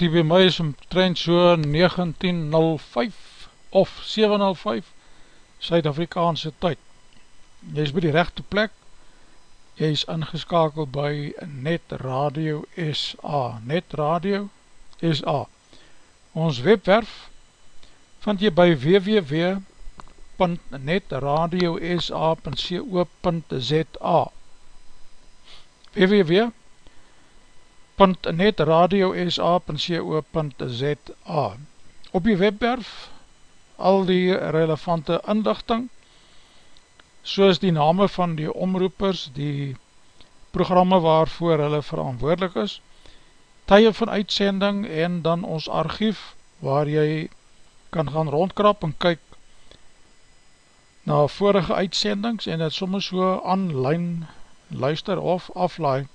tyd hier by my is omtrent so 19.05 of 7.05 Suid-Afrikaanse tyd. Jy is by die rechte plek, jy is ingeskakeld by Net Radio SA, Net Radio SA. Ons webwerf vind jy by www.netradiosa.co.za www.netradiosa.co.za www.netradiosa.co.za Op die webwerf al die relevante inlichting soos die name van die omroepers, die programme waarvoor hulle verantwoordelik is, tye van uitsending en dan ons archief waar jy kan gaan rondkrap en kyk na vorige uitsendings en het soms so online luister of aflaai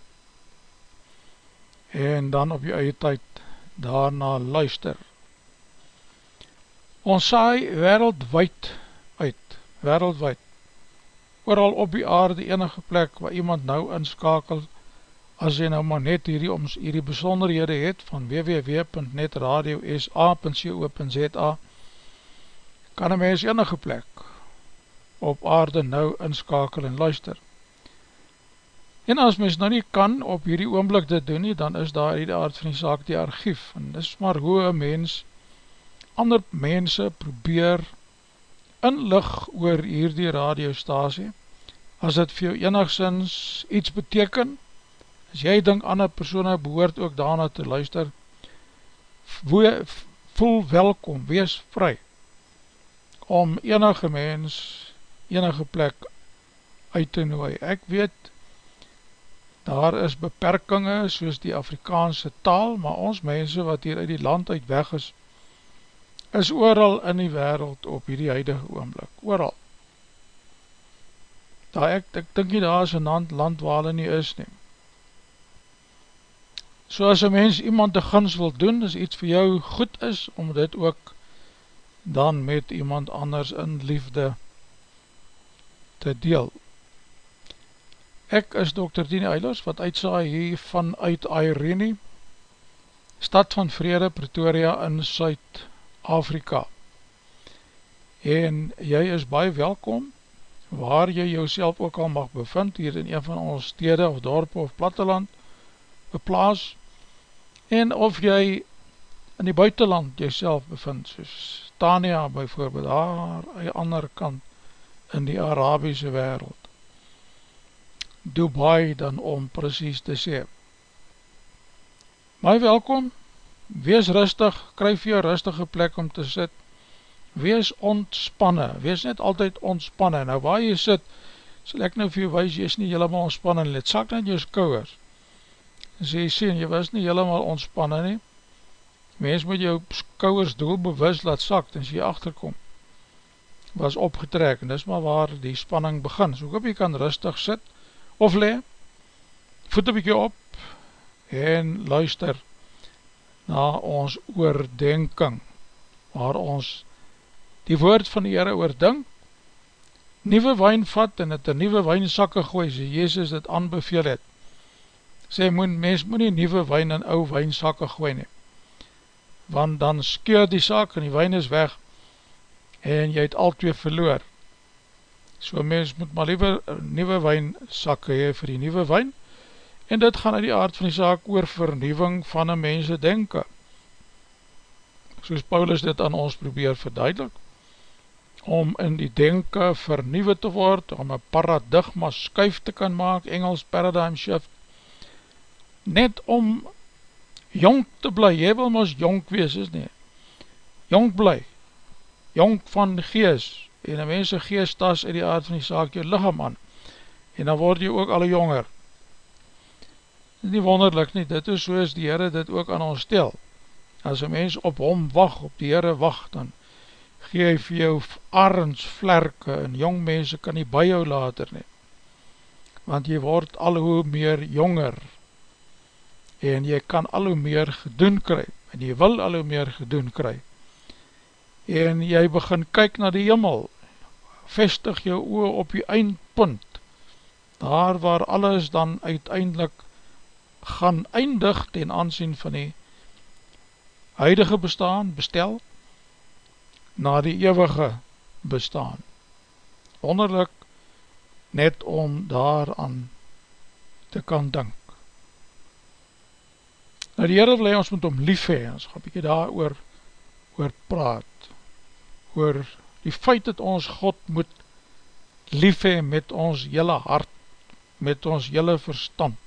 en dan op jy eie tyd daarna luister. Ons saai wereldwijd uit, wereldwijd, ooral op die aarde enige plek waar iemand nou inskakel, as jy nou maar net hierdie, oms, hierdie besonderhede het van www.netradiosa.co.za kan een mens enige plek op aarde nou inskakel en luister. En as mens nou nie kan op hierdie oomblik dit doen nie, dan is daar die aard van die saak die archief. En dis maar hoe een mens ander mense probeer inlig oor hierdie radiostasie, as het vir jou enigszins iets beteken, as jy denk ander persoon behoort ook daarna te luister, voel welkom, wees vry, om enige mens, enige plek uit te nooi. Ek weet, daar is beperkinge soos die Afrikaanse taal, maar ons mense wat hier uit die land uit weg is, is ooral in die wereld op hierdie huidige oomblik, ooral. Daar ek, ek dink nie daar is een land, land waar hulle nie is nie. So as een mens iemand een gins wil doen, as iets vir jou goed is, om dit ook dan met iemand anders in liefde te deel. Ek is Dr. Dini Eilers, wat uitsaai hier vanuit Airene, stad van Vrede, Pretoria in Suid-Afrika. Afrika en jy is baie welkom waar jy jouself ook al mag bevind hier in een van ons stede of dorp of platteland beplaas en of jy in die buitenland jouself bevind soos Tania bijvoorbeeld daar aan die andere kant in die Arabiese wereld Dubai dan om precies te sê. My welkom. Wees rustig, kryf jou rustige plek om te sit, wees ontspanne, wees net altyd ontspanne, nou waar jy sit, sal ek nou vir jou wees, jy is nie helemaal ontspanne, let sak net jou skouwers, sê jy sien, jy was nie helemaal ontspanne nie, mens moet jou skouwers doelbewus laat sak, en sê jy achterkom, was opgetrek, en dis maar waar die spanning begin, so hoop jy kan rustig sit, of le, voet een bykie op, en luister, na ons oordenking, waar ons die woord van die Heere oordink, nieuwe wijn vat en het in nieuwe wijnsakke gooi, so Jezus het aanbeveel het. Sê, moet, mens moet nie nieuwe wijn in ou wijnsakke gooi nie, want dan skeur die sak en die wijn is weg, en jy het al twee verloor. So mens moet maar liever nieuwe wijnsakke hee vir die nieuwe wijn, en dit gaan uit die aard van die zaak oor vernieuwing van een mense denken. Soos Paulus dit aan ons probeer verduidelik, om in die denken vernieuwe te word, om een paradigma skuif te kan maak, Engels paradigm shift, net om jong te bly, jy wil ons jong wees, is nie, jong bly, jong van gees, en een mense gees tas uit die aard van die saak jou lichaam aan, en dan word jy ook alle jonger, nie wonderlik nie, dit is soos die Heere dit ook aan ons stel. As een mens op hom wacht, op die Heere wacht, dan geef jou arensvlerke en jong mense kan nie by jou later nie. Want jy word al hoe meer jonger en jy kan al hoe meer gedoen kry en jy wil al hoe meer gedoen kry. En jy begin kyk na die jimmel, vestig jou oor op die eindpunt, daar waar alles dan uiteindelik gaan eindig ten aansien van die huidige bestaan, bestel, na die eeuwige bestaan. Wonderlik net om daaraan te kan dink. Nou die Heere wil ons moet om lief hee, ons gaan bykie daar oor, oor praat, oor die feit dat ons God moet lief hee met ons jylle hart, met ons jylle verstand,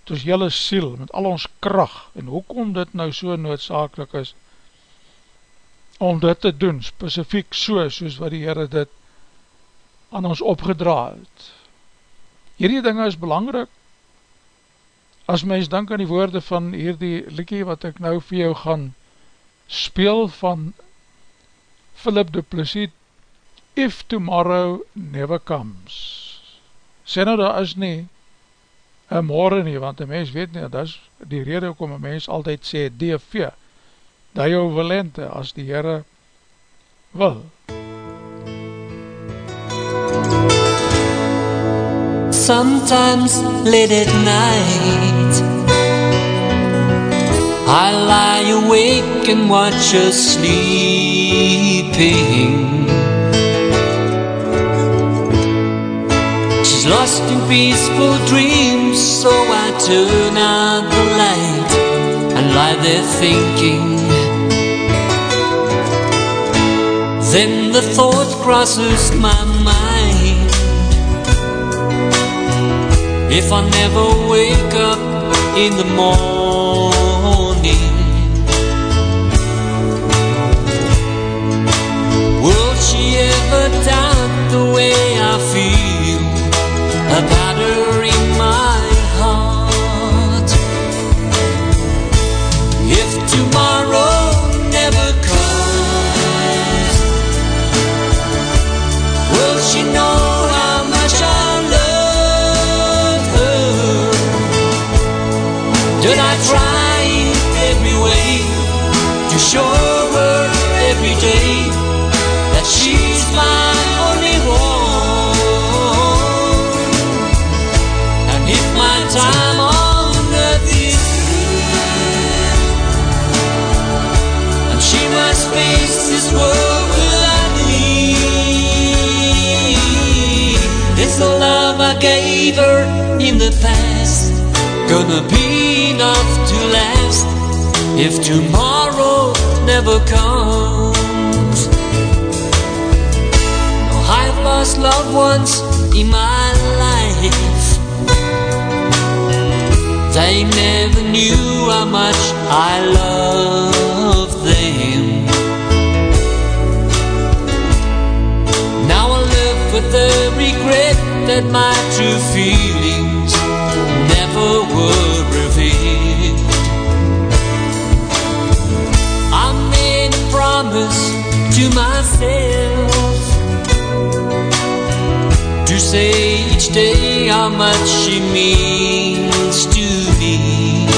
met ons hele siel, met al ons kracht, en hoekom dit nou so noodzakelik is, om dit te doen, specifiek so, soos wat die Heere dit aan ons opgedra het. Hierdie dinge is belangrik, as mens denk aan die woorde van hierdie liekie wat ek nou vir jou gaan speel van Philip de Plessis, If Tomorrow Never Comes. Sê nou daar is nie een morgen nie, want een mens weet nie, dat is die rede kom een mens altyd sê DV, dat jou wilente as die Heere wil. Sometimes late at night I lie awake and watch her sleeping She's lost in peaceful dreams, so I turn out the light and lie there thinking. Then the thought crosses my mind if I never wake up in the morning. I in the past. Gonna be enough to last If tomorrow never comes. No, I've lost loved ones in my life. They never knew how much I loved that my true feelings never were revealed. I made a promise to myself to say each day how much she means to me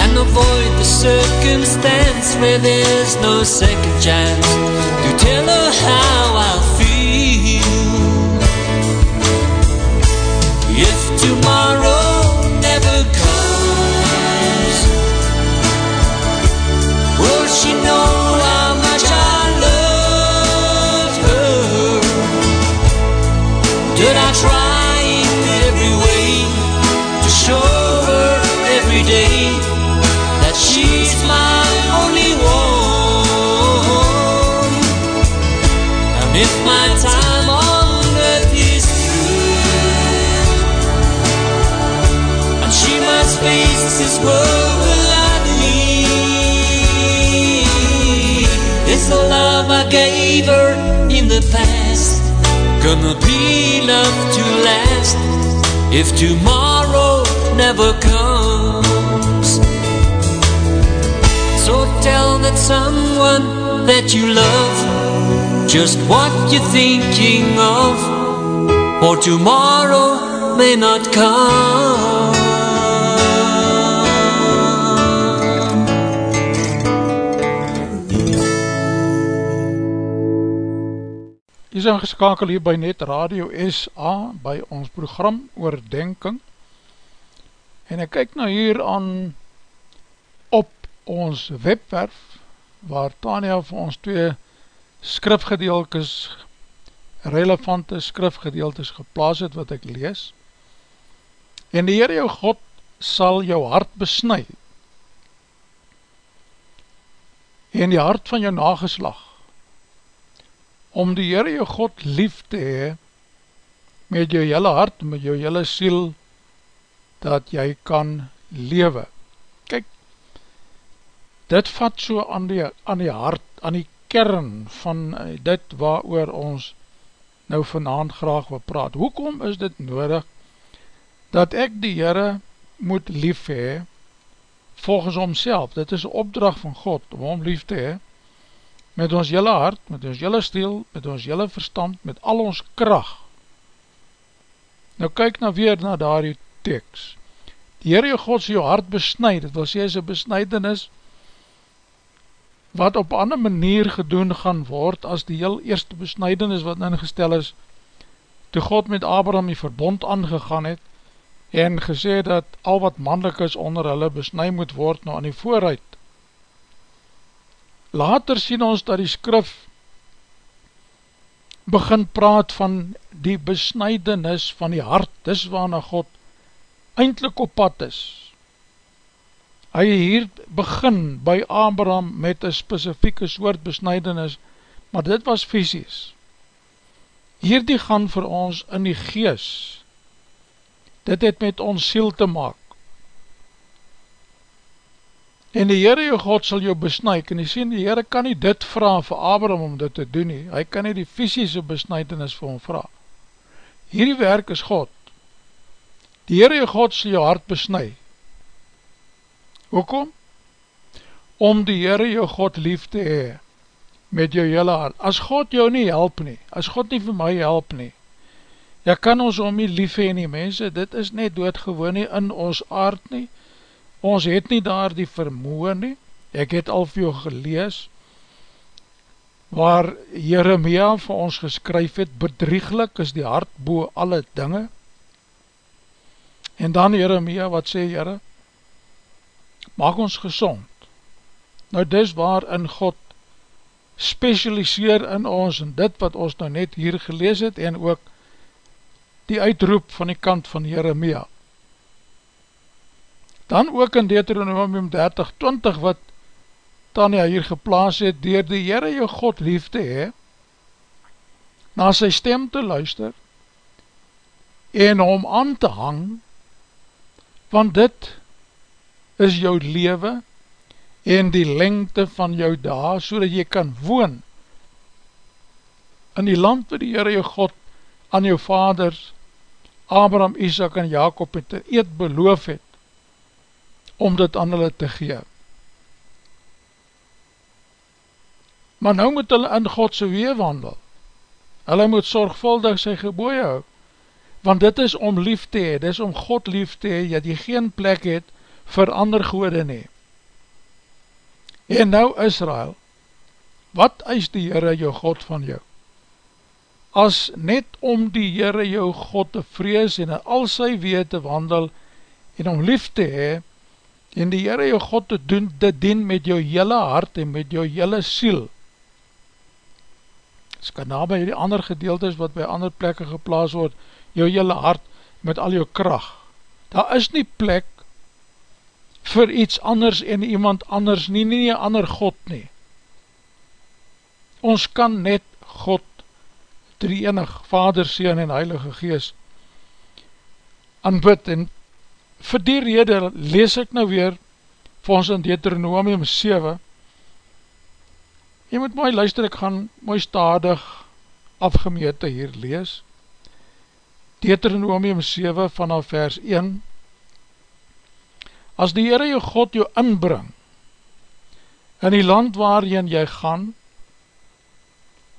and avoid the circumstance where there's no second chance to tell her how if my time on earth is through, and she must face this world without me, it's the love I gave her in the past. Gonna be enough to last if tomorrow never comes. So tell that someone that you love just what you're thinking of, or tomorrow may not come. Jy is ingeskakel hier by Net Radio SA by ons program Oordenking en ek kyk nou hier aan op ons webwerf waar Tania vir ons twee skrifgedeeltes relevante skrifgedeeltes geplaas het wat ek lees. En die Heer jou God sal jou hart besnui en die hart van jou nageslag. Om die Heere jou God lief te hee met jou hele hart, met jou hele siel, dat jy kan lewe. Kyk, dit vat so aan die, aan die hart, aan die kern van eh, dit waar oor ons nou vanavond graag wil praat. Hoekom is dit nodig dat ek die Heere moet lief hee volgens homself? Dit is opdracht van God om hom lief te hee met ons jylle hart, met ons jylle stil, met ons jylle verstand, met al ons kracht. Nou kyk nou weer na daar die tekst. Die Heere jou God sy jou hart besnijd, het wil sê is een besnijdenis wat op ander manier gedoen gaan word as die heel eerste besnijdenis wat ingestel is toe God met Abraham die verbond aangegaan het en gesê dat al wat mannelijk is onder hulle besnij moet word nou aan die vooruit Later sien ons dat die skrif begin praat van die besnijdenis van die hart, dis waarna God eindelijk op pad is. Hy hier begin by Abraham met een specifieke soort besnijdenis, maar dit was fysisk. Hierdie gaan vir ons in die gees. Dit het met ons siel te maak. En die Heere jou God sal jou besnuik, en die sien, die Heere kan nie dit vraag vir Abraham om dit te doen nie, hy kan nie die fysische besnuitenis vir hom vraag. Hierdie werk is God. Die Heere jou God sal jou hart besnuik. Hoekom? Om die Heere jou God lief te hee, met jou hele hart. As God jou nie help nie, as God nie vir my help nie, ja kan ons om nie lief hee nie, mense, dit is net doodgewoon nie in ons aard nie, ons het nie daar die vermoe nie, ek het al vir jou gelees, waar Jeremia vir ons geskryf het, bedrieglik is die hart boe alle dinge, en dan Jeremia wat sê, Jere, maak ons gezond, nou dis waarin God specialiseer in ons, en dit wat ons nou net hier gelees het, en ook die uitroep van die kant van Jeremia, Dan ook in Deuteronomium 30, 20 wat Tanja hier geplaas het, dier die Heere jou God liefde he, na sy stem te luister, en om aan te hang, want dit is jou leven, en die lengte van jou dag, so dat jy kan woon, in die land waar die Heere jou God, aan jou vaders, Abraham, Isaac en Jacob het eet beloof het, om dit aan hulle te gee. Maar nou moet hulle in Godse wee wandel. Hulle moet sorgvuldig sy geboeie hou, want dit is om lief te hee, dit is om God lief te hee, dat jy geen plek het vir ander goede nie. En nou Israel, wat is die Heere jou God van jou? As net om die Heere jou God te vrees en in al sy wee te wandel en om lief te hee, en die Heere jou God te doen, te dien met jou jylle hart en met jou jylle siel. Het kan na by die ander gedeeltes wat by ander plekke geplaas word, jou jylle hart met al jou kracht. Daar is nie plek vir iets anders en iemand anders nie, nie nie ander God nie. Ons kan net God, drie enig, Vader, Seen en Heilige Gees, aanbid en vir die rede lees ek nou weer vir ons in Deuteronomium 7 jy moet mooi luister, ek gaan mooi stadig afgemete hier lees. Deuteronomium 7 vanaf vers 1 As die Heere jou God jou inbring in die land waarin jy gaan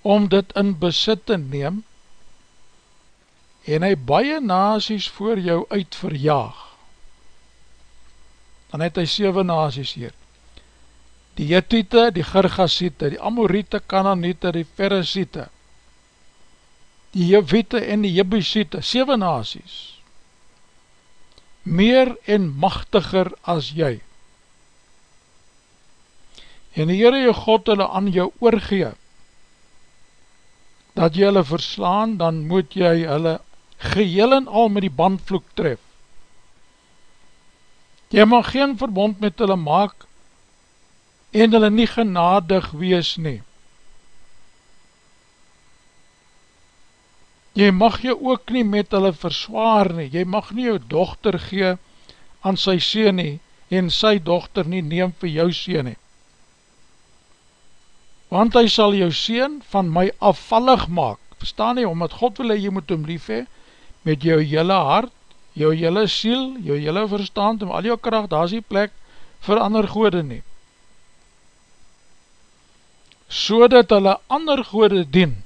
om dit in besit te neem en hy baie nazies voor jou uit verjaag dan het hy 7 nazies hier. Die Jethiete, die Gergasiete, die Amorite, Kananiete, die Ferresiete, die Jewiete en die Jebusiete, 7 nazies, meer en machtiger as jy. En die Heere jou God hulle aan jou oorgee, dat jy hulle verslaan, dan moet jy hulle geheel en al met die bandvloek tref. Jy mag geen verbond met hulle maak en hulle nie genadig wees nie. Jy mag jou ook nie met hulle verswaar nie, jy mag nie jou dochter gee aan sy sien nie, en sy dochter nie neem vir jou sien nie. Want hy sal jou sien van my afvallig maak, verstaan nie, omdat God wil jy moet hom lief hee, met jou jylle hart, jou jylle siel, jou jylle verstand, en al jou kracht, daar is die plek vir ander gode nie. So dat hulle ander gode dien,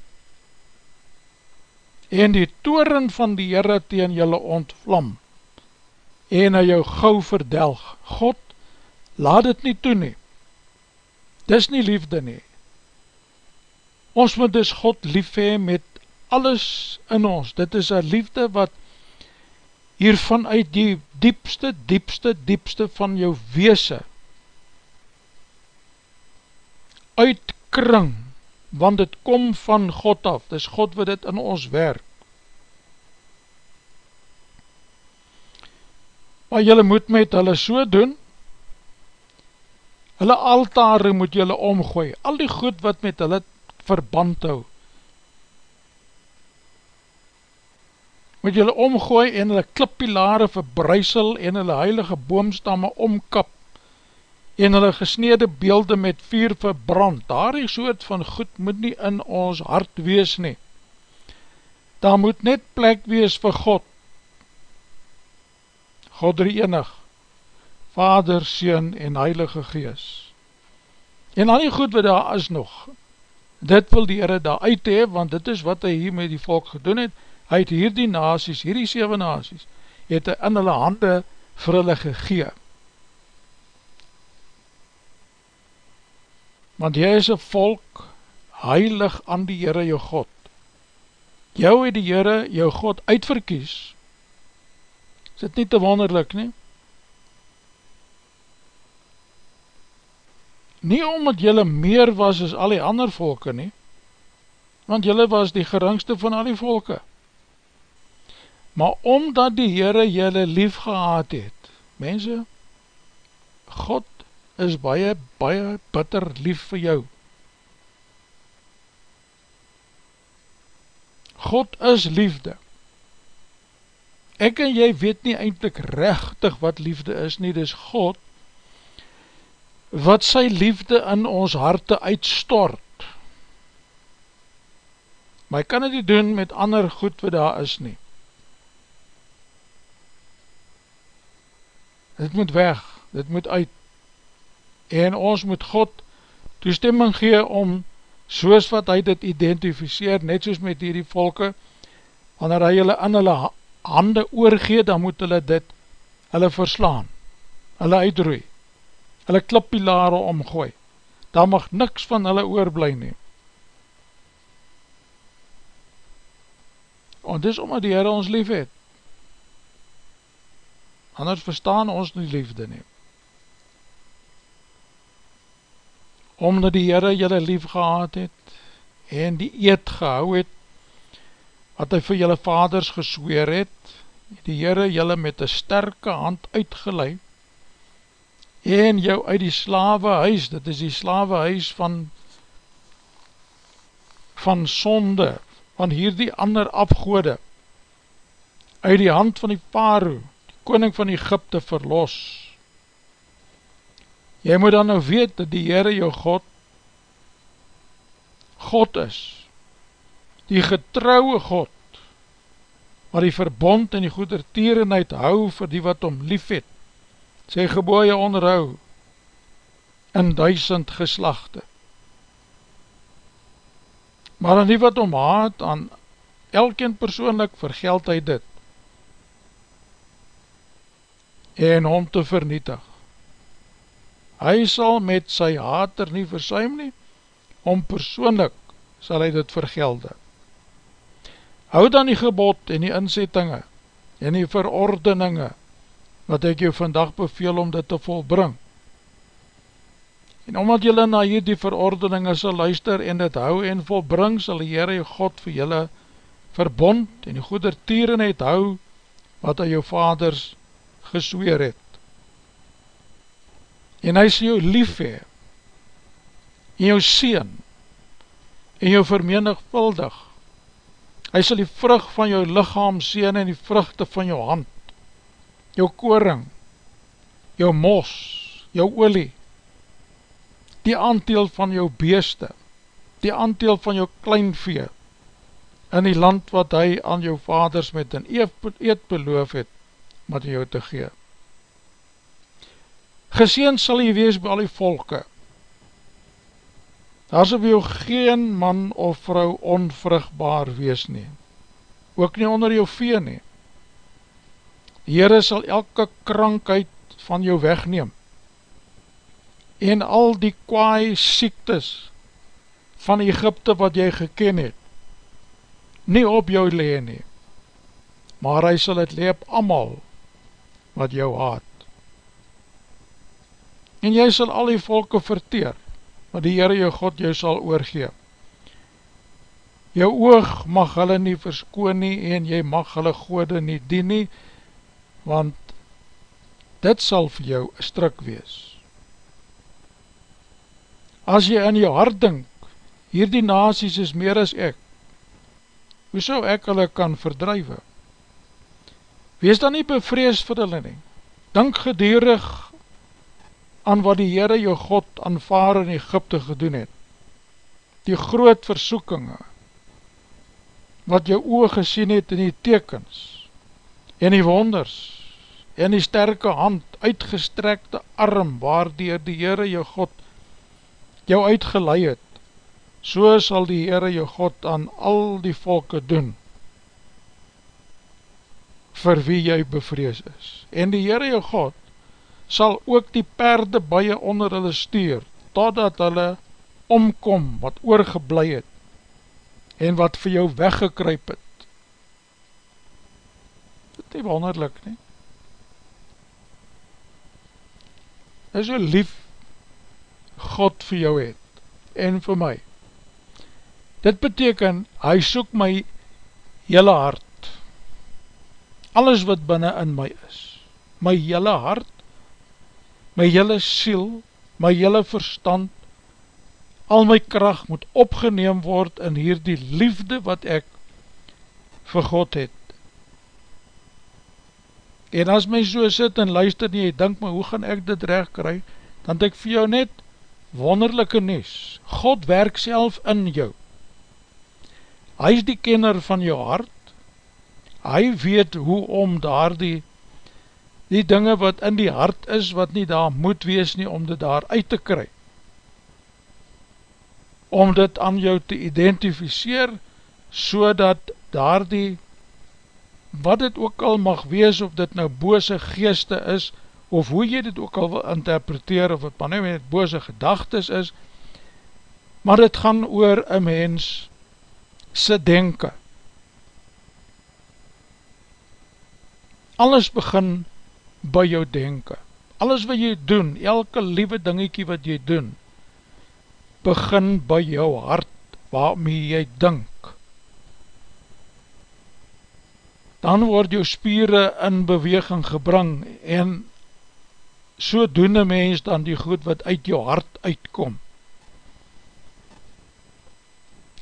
en die toren van die Heere teen julle ontvlam, en hy jou gauw verdelg. God, laat het nie toe nie. Dis nie liefde nie. Ons moet dus God lief hee met alles in ons. Dit is een liefde wat hiervan uit die diepste, diepste, diepste van jou weese uitkring want het kom van God af, dis God wat dit in ons werk. Maar jylle moet met hulle so doen, hulle altare moet jylle omgooi, al die goed wat met hulle verband hou, moet jylle omgooi en hulle klippilare verbruisel en hulle heilige boomstamme omkap, en hulle gesnede beelde met vuur verbrand, daar die soort van goed moet nie in ons hart wees nie. Daar moet net plek wees vir God. God drie enig, Vader, Seen en Heilige Gees. En al die goed wat daar is nog, dit wil die Heere daar uit hee, want dit is wat hy hier met die volk gedoen het, hy het hier die nasies, hier die 7 nasies, het hy in hulle hande vir hulle gegeef. Want jy is een volk heilig aan die Heere jou God. Jou het die Heere jou God uitverkies, is dit nie te wonderlik nie? Nie omdat jylle meer was as al die ander volke nie, want jylle was die geringste van al die volke. Maar omdat die Heere jylle lief gehad het, mense, God is baie, baie bitter lief vir jou. God is liefde. Ek en jy weet nie eindelijk rechtig wat liefde is nie, dis God wat sy liefde in ons harte uitstort. Maar hy kan het nie doen met ander goed wat daar is nie. Dit moet weg, dit moet uit en ons moet God toestemming gee om soos wat hy dit identificeer, net soos met hierdie volke, wanneer hy hulle in hulle hande oorgee, dan moet hulle dit, hulle verslaan, hulle uitroei, hulle klippilare omgooi, daar mag niks van hulle oorblij neem. Want dis omdat die Heere ons lief het, anders verstaan ons nie liefde neem. Omdat die Heere jylle lief gehad het, en die eed gehou het, wat hy vir jylle vaders gesweer het, die Heere jylle met een sterke hand uitgeleid, en jou uit die slawe huis, dit is die slawe huis van, van sonde, van hier die ander afgoede, uit die hand van die Paro, die koning van Egypte verlos, Jy moet dan nou weet dat die Heere jou God God is. Die getrouwe God wat die verbond en die goedertierenheid hou vir die wat om lief het. Sy geboeie onderhou in duisend geslachte. Maar aan die wat om haat, aan elkeen persoonlik vergeld hy dit en om te vernietig hy sal met sy hater nie versuim nie, om persoonlik sal hy dit vergelde. Hou dan die gebod en die inzettinge en die verordeninge wat ek jou vandag beveel om dit te volbring. En omdat jylle na hierdie verordeninge sal luister en dit hou en volbring, sal die Heere God vir jylle verbond en die goedertieren het hou wat hy jou vaders gesweer het en hy sê jou lief hee, en jou seen, en jou vermenigvuldig, Hy sal die vrug van jou lichaam sien en die vruchte van jou hand, jou koring, jou mos, jou olie, die aanteel van jou beeste, die aanteel van jou kleinvee, in die land wat hy aan jou vaders met een eet beloof het, met jou te gee. Geseend sal jy wees by al die volke, daar sal by jou geen man of vrou onvrugbaar wees nie, ook nie onder jou vee nie. Die Heere sal elke krankheid van jou wegneem, en al die kwaai siektes van Egypte wat jy geken het, nie op jou lee nie, maar hy sal het leep amal wat jou haat. En jy sal al die volke verteer, wat die Heere jou God jou sal oorgee. Jou oog mag hulle nie verskoon nie, en jy mag hulle gode nie dien nie, want dit sal vir jou strik wees. As jy in jou hart dink, hierdie nasies is meer as ek, hoe so ek hulle kan verdrywe? Wees dan nie bevrees vir hulle nie, dink gedierig aan wat die Heere jou God aanvaar in Egypte gedoen het, die groot versoekinge, wat jou oog gesien het in die tekens, en die wonders, en die sterke hand, uitgestrekte arm, waardeer die Heere jou God jou uitgeleid het, so sal die Heere jou God aan al die volke doen, vir wie jy bevrees is. En die Heere jou God, sal ook die perde baie onder hulle stuur, totdat hulle omkom wat oorgeblij het, en wat vir jou weggekryp het. Dit is wonderlik, nie? Dit is so lief God vir jou het, en vir my. Dit beteken, hy soek my hele hart, alles wat binnen in my is, my hele hart, my hele siel, my hele verstand, al my kracht moet opgeneem word in hierdie liefde wat ek vir God het. En as my so sit en luister nie, denk my, hoe gaan ek dit recht kry, dan denk ek vir jou net wonderlijke nies. God werk self in jou hy is die kenner van jou hart, hy weet hoe om daar die, die dinge wat in die hart is, wat nie daar moet wees nie, om dit daar uit te kry, om dit aan jou te identificeer, so dat daar die, wat dit ook al mag wees, of dit nou bose geeste is, of hoe jy dit ook al wil interpreteer, of het maar nie met bose gedagtes is, maar dit gaan oor een mens, se denken. Alles begin by jou denken. Alles wat jy doen, elke liewe dingiekie wat jy doen, begin by jou hart, waarmee jy dink. Dan word jou spieren in beweging gebring en so doen een mens dan die goed wat uit jou hart uitkom.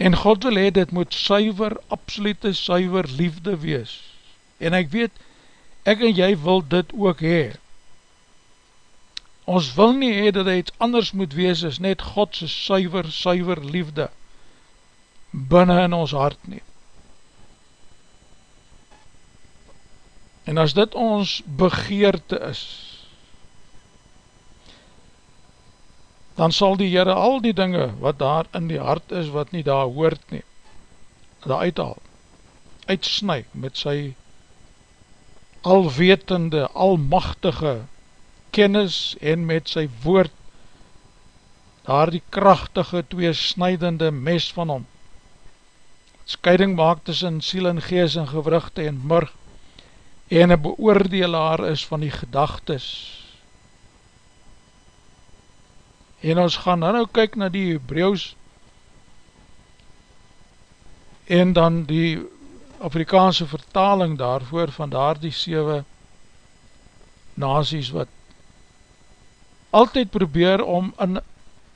En God wil hee, dit moet suiver, absolute suiver liefde wees. En ek weet, ek en jy wil dit ook hee. Ons wil nie hee dat iets anders moet wees as net Godse suiver, suiver liefde binnen in ons hart nie. En as dit ons begeerte is, dan sal die Heere al die dinge wat daar in die hart is, wat nie daar hoort nie, daar uithaal, uitsnui met sy alwetende, almachtige kennis en met sy woord, daar die krachtige, twee snijdende mes van hom, scheiding maak tussen siel en gees en gewrugte en murg, en een beoordelaar is van die gedagtes, En ons gaan nou kyk na die Hebreeuws en dan die Afrikaanse vertaling daarvoor van daar die 7 nazies wat altyd probeer om in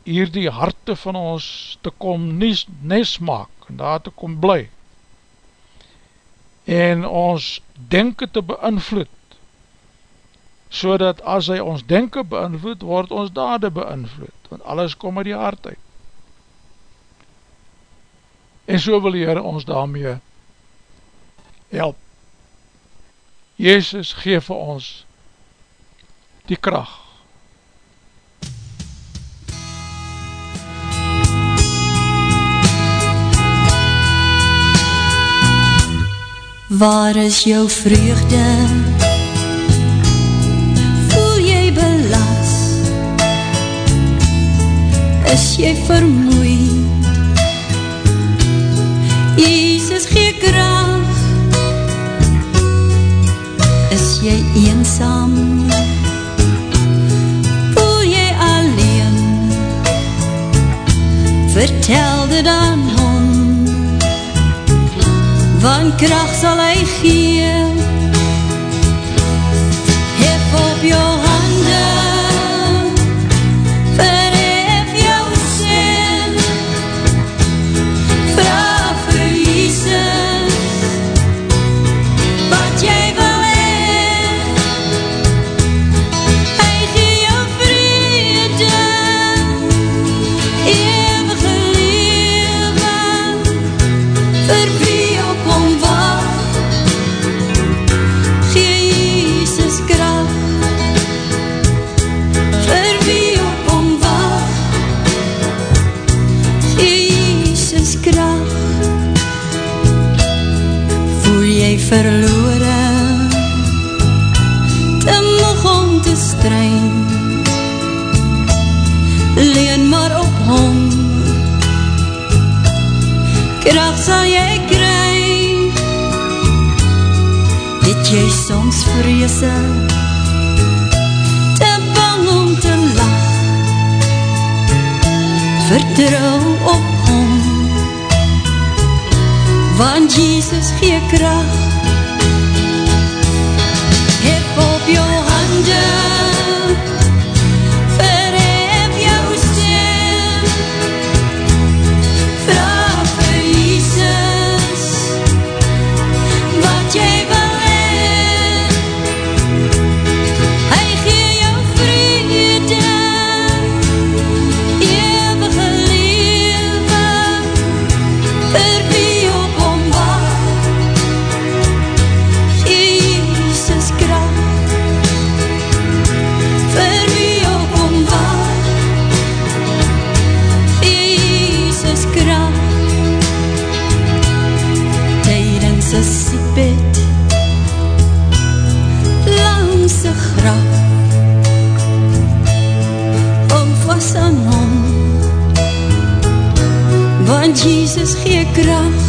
hier die harte van ons te kom nies, nes maak en daar te kom bly en ons denken te beïnvloed so dat as hy ons denken beïnvloed, word ons dade beïnvloed, want alles kom uit die hart uit. En so wil die Heer ons daarmee beïnvloed help. Jezus geef vir ons die kracht. Waar is jou vreugde? Voel jy belas? Is jy vermoeid? Jezus gee kracht jy eensaam? Voel jy alleen? Vertel dit aan hom, want kracht sal hy gee, verlore Te moeg om te strijn Leen maar op hom Kracht sal jy kry Het jy soms vreese Te bang om te lach Vertrouw op hom Want Jezus gee kracht. Jesus gee krag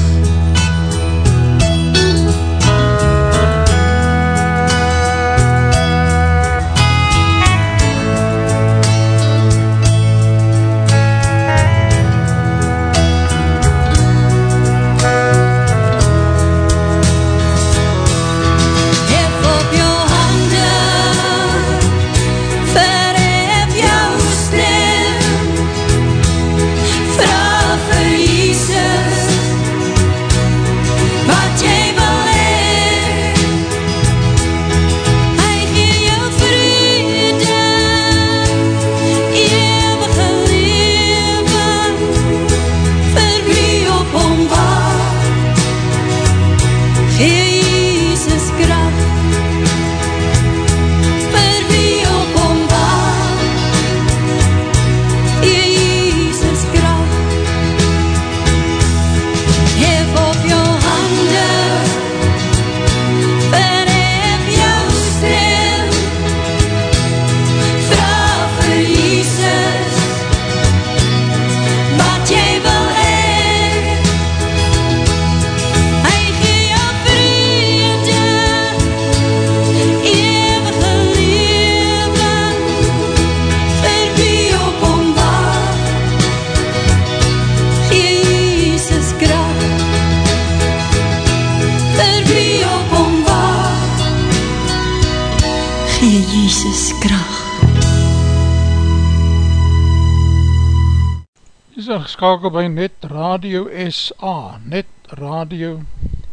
SA, net radio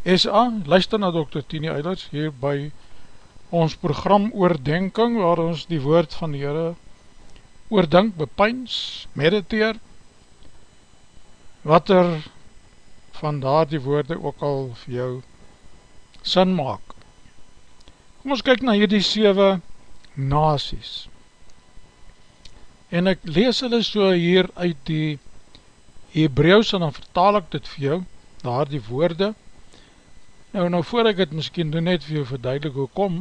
SA, luister na Dr. Tini Eilers hier by ons program Oordenking waar ons die woord van die Heere oordink, bepyns, mediteer wat er van daar die woorde ook al vir jou sin maak. Kom ons kyk na hierdie 7 nasies en ek lees hulle so hier uit die Hebreeuws en dan vertaal ek dit vir jou, daar die woorde. Nou, nou voor ek het miskien doen net vir jou verduidelik hoe kom,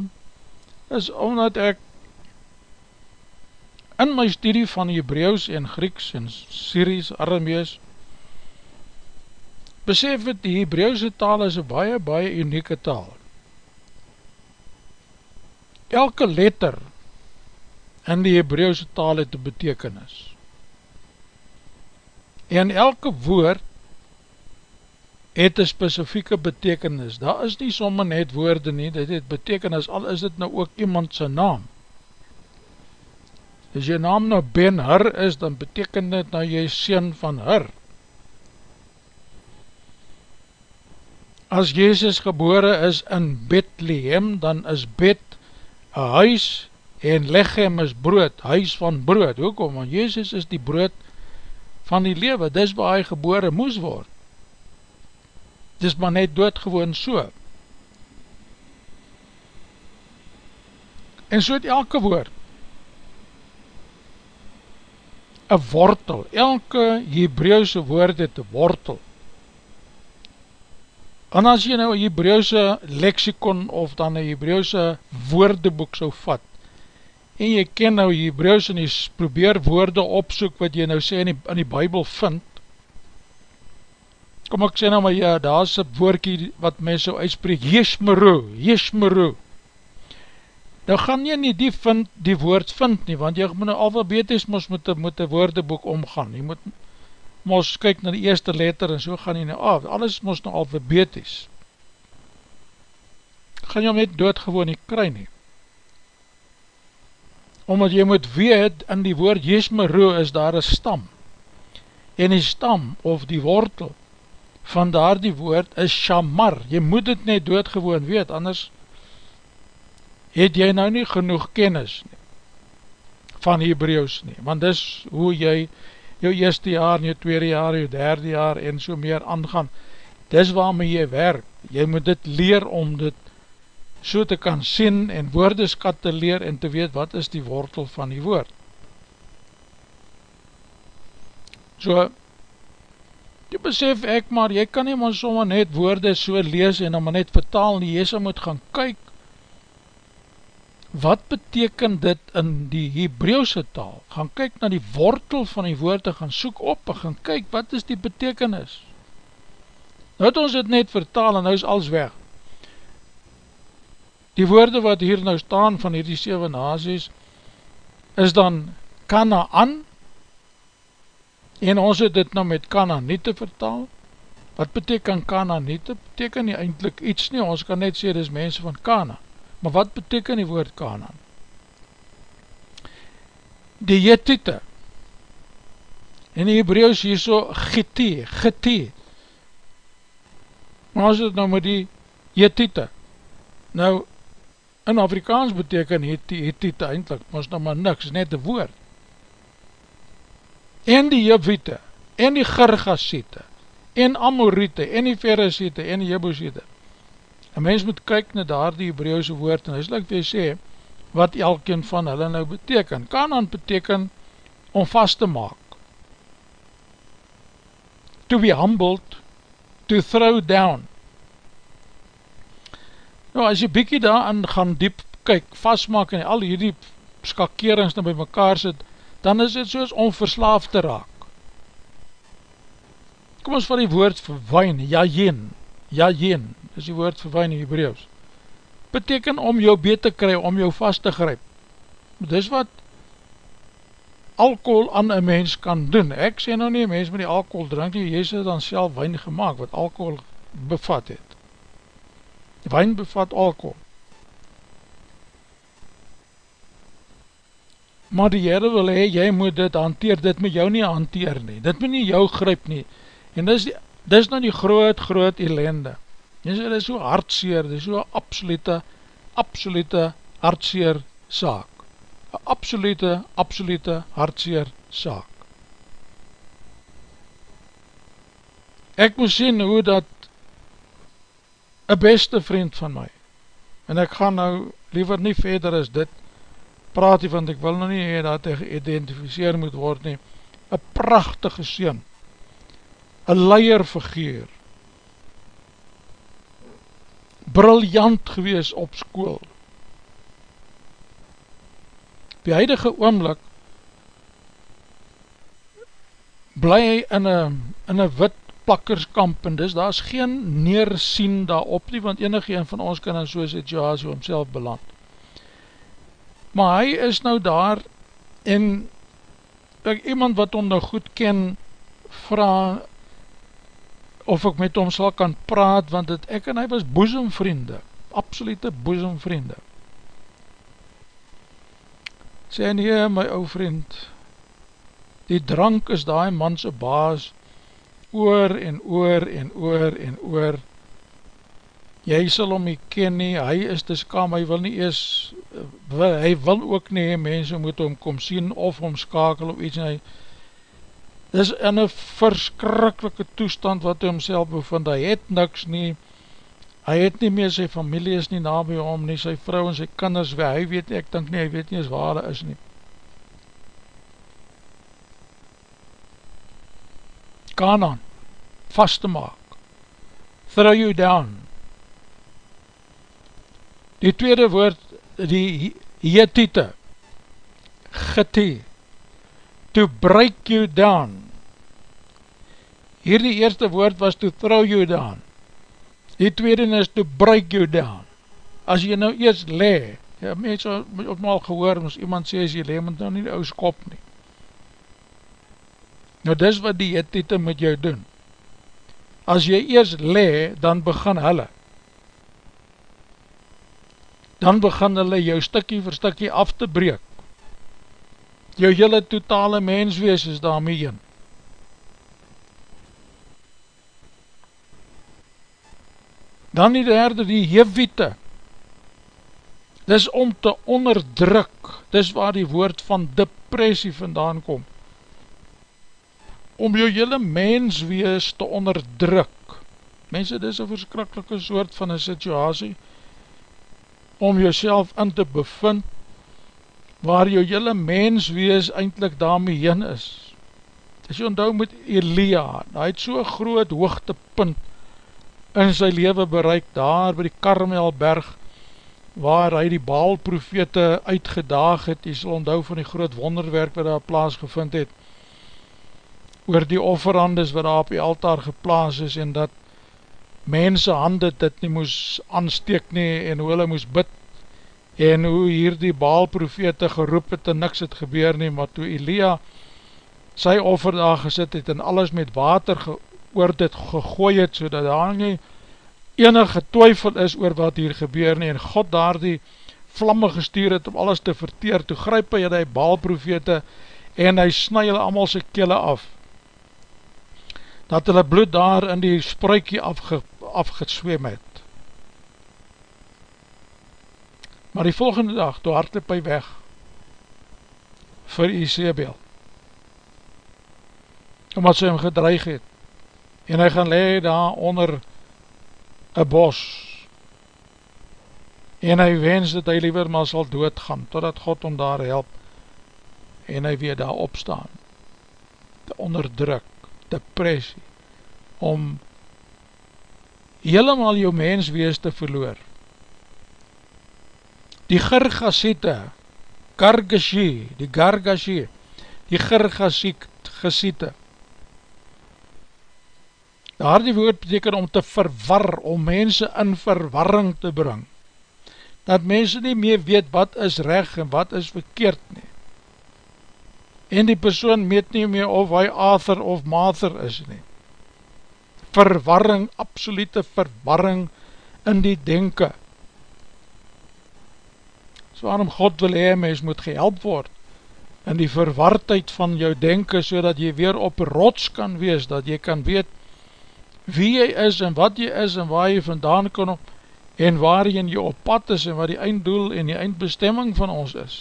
is omdat ek in my studie van Hebreeuws en Grieks en Syries, Aramees, besef het die Hebreeuwse taal is een baie, baie unieke taal. Elke letter in die Hebreeuwse taal het een betekenis en elke woord het een specifieke betekenis, daar is nie somme net woorde nie, dit het betekenis, al is dit nou ook iemand sy naam. As jy naam nou Ben Hur is, dan beteken dit nou jy sien van Hur. As Jezus gebore is in Bethlehem, dan is Bet een huis en Lechem is brood, huis van brood. Hoekom? Want Jezus is die brood van die lewe, dis waar hy gebore moes word. Dis maar net doodgewoon so. En so het elke woord, een wortel, elke Hebreeuwse woord het een wortel. En as jy nou een Hebreeuwse lexikon of dan een Hebreeuwse woordeboek so vat, en jy ken nou Hebrews en jy probeer woorde opsoek wat jy nou sê in die, in die Bijbel vind, kom ek sê nou maar ja, daar is een woordkie wat mens so uitspreek, Jeshmeru, Jeshmeru, nou gaan jy nie die, vind, die woord vind nie, want jy moet nou alfabeties mos met die woordeboek omgaan, jy moet mos kyk na die eerste letter en so gaan jy nou af, alles mos nou alfabeties, gaan jy met doodgewoon nie kry nie, omdat jy moet weet, in die woord Jesmero is daar een stam, en die stam, of die wortel, van daar die woord is shamar, jy moet het net doodgewoon weet, anders het jy nou nie genoeg kennis nie, van Hebreeuws nie, want dis hoe jy jou eerste jaar, jou tweede jaar, jou derde jaar, en so meer aangaan, dis waarmee jy werk, jy moet dit leer om dit so te kan sien en woordeskat te leer en te weet wat is die wortel van die woord. So, jy besef ek maar, jy kan nie maar sommer net woorde so lees en dan maar net vertaal nie, jy moet gaan kyk, wat beteken dit in die Hebreeuwse taal? Gaan kyk na die wortel van die woorde, gaan soek op en gaan kyk, wat is die betekenis? Nou het ons het net vertaal en nou is alles weg. Die woorde wat hier nou staan van hierdie 7 nazies is dan Kanaan en ons het dit nou met Kanaan nie te vertaal. Wat beteken Kanaan nie te beteken nie eindelijk iets nie, ons kan net sê dis mense van Kanaan. Maar wat beteken die woord Kanaan? Die Jetite en die Hebreeuws hier so Gete, Gete. Maar ons het nou met die Jetite. Nou, In Afrikaans beteken Hittite eindelijk, ons nou maar niks, net die woord. En die Jevite, en die Gergasiete, en Amorite, en die Ferrasiete, en die Jebosiete. Een mens moet kyk na daar die Hebrauwse woord, en hy sal ek vir sê, wat elkeen van hulle nou beteken. Kanaan beteken om vast te maak. To be humbled, to throw down, Nou as jy bykie daarin gaan diep kyk, vastmaak en al hierdie skakerings nou by mekaar sit, dan is dit soos onverslaaf te raak. Kom ons van die woord vir wijn, jajen, jajen, is die woord vir wijn in Hebreeuws, beteken om jou beet te kry, om jou vast te gryp. Dis wat alcohol aan een mens kan doen. Ek sê nou nie, mens met die alcohol drink, jy is dan self wijn gemaakt, wat alcohol bevat het. Wijn bevat alcohol. Maar die Heere wil hee, jy moet dit hanteer, dit moet jou nie hanteer nie, dit moet nie jou gryp nie, en dis, dis nou die groot, groot ellende. Jy sê, dit is so hartseer, dit is so absolute, absolute hartseer saak. Een absolute, absolute hartseer saak. Ek moet sien hoe dat een beste vriend van my, en ek gaan nou liever nie verder as dit praat, want ek wil nou nie hee dat hy geïdentificeer moet word nie, een prachtige sien, een leierfiguur, briljant gewees op school. Die huidige oomlik bly hy in een wit plakkerskamp en dis, daar is geen neersien daarop nie, want enige een van ons kan in so'n situasie omself beland. Maar hy is nou daar en ek, iemand wat hom nou goed ken, vraag of ek met hom sal kan praat, want het, ek en hy was boezemvriende, absolute boezemvriende. Sê nie, my ou vriend, die drank is die manse baas, oor en oor en oor en oor, jy sal hom nie ken nie, hy is te skam, hy wil nie ees, hy wil ook nie, mense moet hom kom sien, of hom skakel of iets, en hy, is in een verskrikkelike toestand wat hy homself bevind, hy het niks nie, hy het nie meer sy familie is nie na by hom nie, sy vrou en sy kinders, hy weet nie, ek dink nie, hy weet nie eens waar hy is nie. Kanan, vast te maak, throw you down. Die tweede woord, die Hittite, Gitte, to break you down, Hierdie eerste woord was to throw you down. Die tweede is to break you down. As jy nou eers le, ja, mens op mal gehoor, as iemand sê, as jy le, moet nou nie die ous kop nie. Nou dis wat die etiete met jou doen. As jy eers le, dan begin hulle. Dan begin hulle jou stikkie vir stikkie af te breek. Jou hele totale menswees is daarmee een. Dan die derde, die hewiete. Dis om te onderdruk, dis waar die woord van depressie vandaan kom. Om jou hele menswees te onderdruk. Mense, dis een verskrikkelijke soort van een situasie, om jouself in te bevind, waar jou hele menswees eindelijk daarmee heen is. As jy onthou met Elia, hy het so'n groot hoogtepunt in sy leven bereik daar by die Karmelberg waar hy die baalprofete uitgedaag het, jy sal onthou van die groot wonderwerk wat daar plaas gevind het oor die offerandes wat daar op die altaar geplaas is en dat mense hande dit nie moes aansteek nie en hoe hulle moes bid en hoe hier die baalprofete geroep het en niks het gebeur nie, maar toe Elia sy offer daar gesit het en alles met water oor dit gegooi het, so dat daar nie enige twyfel is oor wat hier gebeur nie, en God daar die vlamme gestuur het om alles te verteer, toe gryp hy die baalprofete, en hy snui hulle allemaal sy kele af, dat hulle bloed daar in die spruikie afge, afgesweem het. Maar die volgende dag, toe hardloop hy weg, vir Isabel, omdat sy hem gedreig het, en hy gaan lewe daar onder een bos en hy wens dat hy liever maar sal doodgaan totdat God om daar help en hy weer daar opstaan te onderdruk, depressie om helemaal jou mens wees te verloor die Gergasiete Gargasie, die Gargasie die Gergasiete Daar die woord beteken om te verwar, om mense in verwarring te bring. Dat mense nie meer weet wat is reg en wat is verkeerd nie. En die persoon weet nie meer of hy Arthur of Mather is nie. Verwarring, absolute verwarring in die denken. So waarom God wil hee, mens moet gehelp word in die verwardheid van jou denken, so dat jy weer op rots kan wees, dat jy kan weet, wie jy is en wat jy is en waar jy vandaan kan op en waarin jy op pad is en wat die einddoel en die eindbestemming van ons is.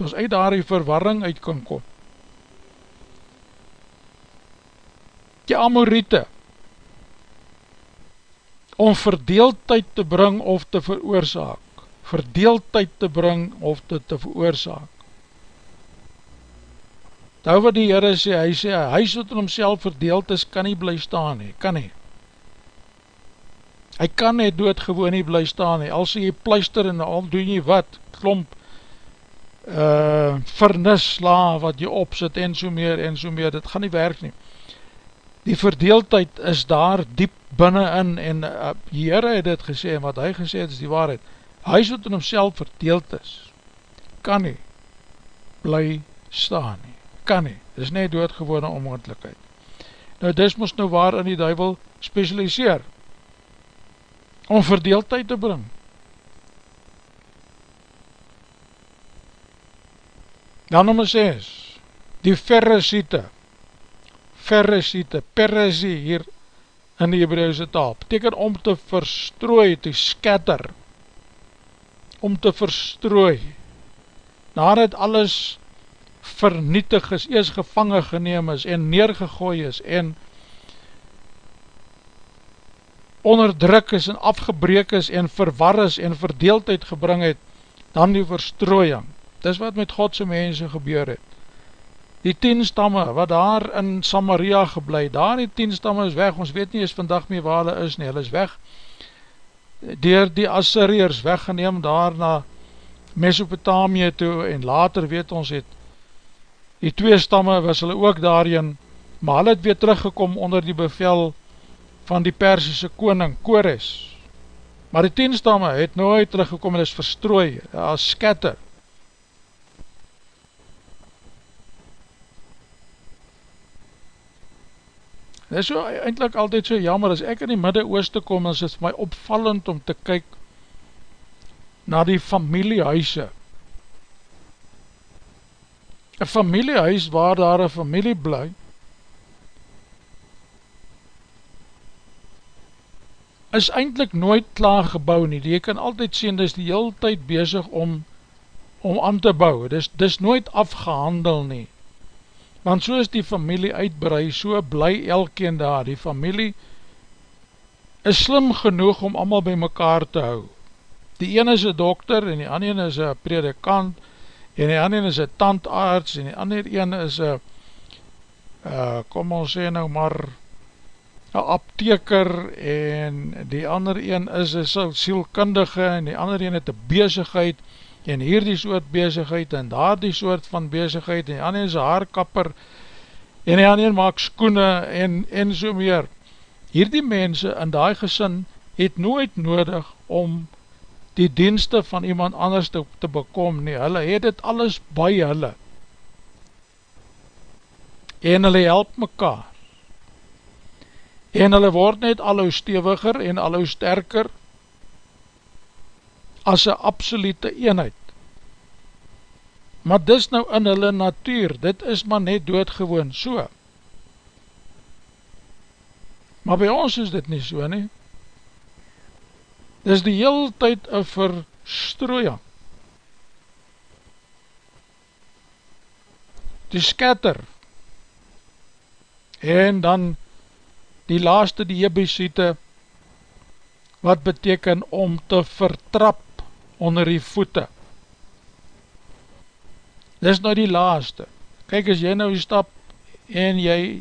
Ons uit daar die verwarring uit kan kom. Die Amorite om verdeeltijd te bring of te veroorzaak. Verdeeltijd te bring of te, te veroorzaak. Nou wat die Heere sê, hy sê, hy wat in homself verdeeld is, kan nie bly staan nie, kan nie. Hy kan nie doodgewoon nie bly staan nie, al sê jy pleister en al doen jy wat, klomp, uh, vernis sla wat jy opzit en so meer en so meer, dit gaan nie werk nie. Die verdeeldheid is daar diep binnenin en uh, die Heere het dit gesê en wat hy gesê het is die waarheid. Hy wat in homself verdeeld is, kan nie bly staan nie kan nie, dit is nie doodgewone onmoendlikheid. Nou dis moest nou waar in die duivel specialiseer, om verdeeldheid te bring. Dan nummer 6, die verresiete, verresiete, perresie hier in die Hebreeuwse taal, beteken om te verstrooi, te scatter, om te verstrooi, nadat alles vernietig is, ees gevangen geneem is en neergegooi is en onderdruk is en afgebreek is en verwar is en verdeeldheid gebring het, dan die verstrooiing. Dis wat met Godse mense gebeur het. Die tien stamme wat daar in Samaria geblei, daar die tien stamme is weg, ons weet nie eens vandag meer waar hulle is nie, hulle is weg, dier die Assyriërs weggeneem daar na Mesopotamie toe en later weet ons het Die twee stamme was hulle ook daarin, maar hulle het weer teruggekom onder die bevel van die Persische koning, Kores. Maar die tien stamme het nooit teruggekom en is verstrooi, as skatter. Dit is so eindelijk altyd so jammer, as ek in die Midde-Ooste kom, is het my opvallend om te kyk na die familiehuise, een familiehuis waar daar een familie bly, is eindelijk nooit klaar gebouw nie, die kan altyd sien, dis die heel tyd bezig om, om aan te bouw, dis, dis nooit afgehandel nie, want so is die familie uitbrei, so bly elkeen daar, die familie is slim genoeg om allemaal by mekaar te hou, die ene is een dokter, en die ander is een predikant, en die ander is een tandarts, en die ander een is een, uh, kom ons sê nou maar, een apteker, en die ander een is een sielkundige, en die ander een het een bezigheid, en hier die soort bezigheid, en daar die soort van bezigheid, en die ander is een haarkapper, en die ander maak skoene, en, en so meer. Hier die mense in die gesin, het nooit nodig om die dienste van iemand anders te, te bekom nie, hulle het het alles by hulle, en hulle help mekaar, en hulle word net al hoe steviger en al hoe sterker, as een absolute eenheid, maar dis nou in hulle natuur, dit is maar net doodgewoon so, maar by ons is dit nie so nie, Dis die heel tyd een verstrooiing. Die scatter. En dan die laaste die Jebusiete, wat beteken om te vertrap onder die voete. Dis nou die laaste. Kijk, as jy nou stap en jy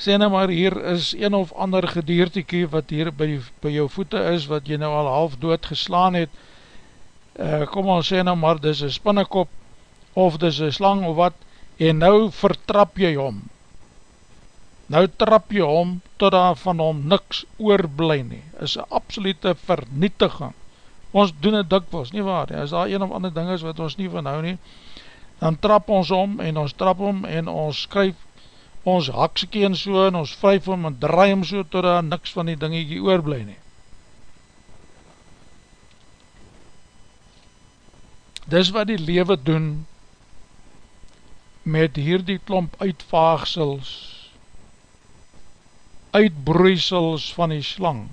sê nou maar hier is een of ander gediertekie wat hier by, die, by jou voete is, wat jy nou al half dood geslaan het, uh, kom ons sê nou maar, dis een spinnekop, of dis een slang of wat, en nou vertrap jy hom, nou trap jy hom, tot daar van hom niks oorblij nie, is een absolute vernietiging, ons doen het dikwels, nie waar, as daar een of ander ding is wat ons nie van hou nie, dan trap ons om, en ons trap om, en ons skryf ons haksekie en so, en ons vryf om en draai om so, tot daar niks van die dingiekie oorblij nie. Dis wat die lewe doen, met hierdie klomp uitvaagsels, uitbroeisels van die slang,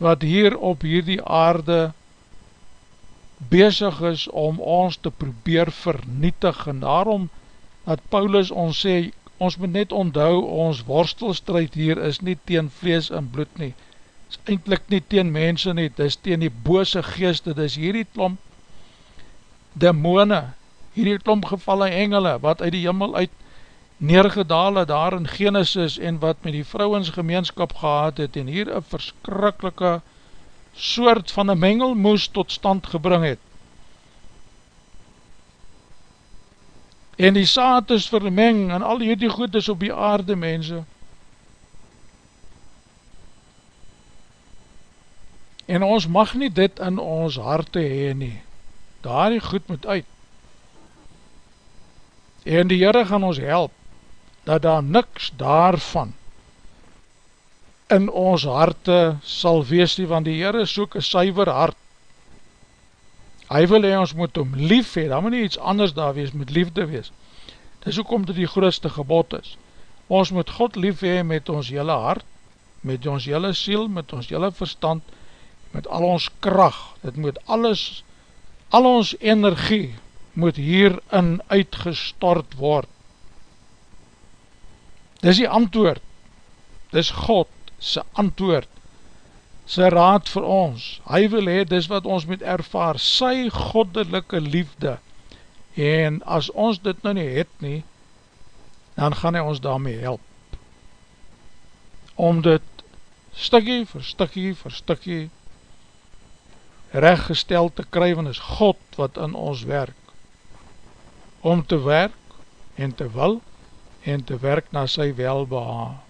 wat hier op hierdie aarde bezig is om ons te probeer vernietig, en daarom dat Paulus ons sê, ons moet net onthou, ons worstelstrijd hier is nie teen vlees en bloed nie, is eindelijk nie teen mense nie, dit is teen die bose geeste, dit is hierdie klomp demone, hierdie klomp gevalle engele, wat uit die jimmel uit neergedale daar in Genesis, en wat met die vrouwensgemeenskap gehad het, en hier een verskrikkelike soort van een mengelmoes tot stand gebring het. En die saad is vermeng, en al hierdie goed is op die aarde, mense, en ons mag nie dit in ons harte heen nie, daar die goed moet uit, en die Heere gaan ons help, dat daar niks daarvan in ons harte sal wees nie, want die Heere soek een suiver hart, hy wil hy ons moet om lief hee, daar moet nie iets anders daar wees, moet liefde wees, dis ook om dit die grootste gebod is, ons moet God lief hee met ons jylle hart, met ons jylle siel, met ons jylle verstand, met al ons kracht, dit moet alles, al ons energie, moet hierin uitgestort word. Dis die antwoord, dis God sy antwoord, sy raad vir ons, hy wil hee, dis wat ons moet ervaar, sy goddelike liefde, en as ons dit nou nie het nie, dan gaan hy ons daarmee help, om dit stikkie vir stikkie vir stikkie rechtgesteld te kry, want is God wat in ons werk, om te werk en te wil, en te werk na sy welbeha.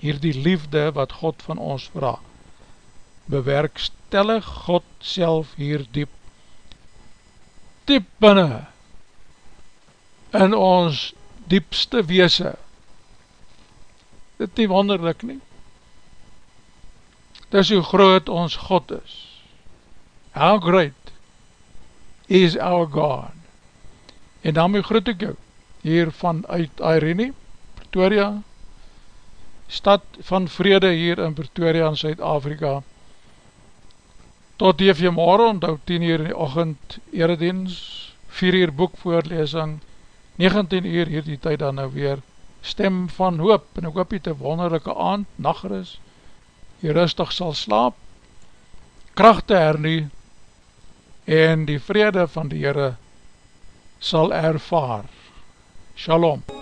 Hier die liefde wat God van ons vraag, bewerkstellig God self hier diep, diep binnen, in ons diepste weese, dit nie wonderlik nie, dis hoe groot ons God is, How great is our God. En daarmee groet ek jou hier vanuit Irene, Pretoria, stad van vrede hier in Pretoria in Suid-Afrika. Tot TV morgen, onthou 10 uur in die ochend, eredienst, 4 uur boekvoorlesing, 19 uur hier die tyd dan nou weer, stem van hoop, en ek hoop jy te wonderlijke aand, nachtrus, jy rustig sal slaap, kracht te hernie, en die vrede van die Heere sal ervaar. Shalom.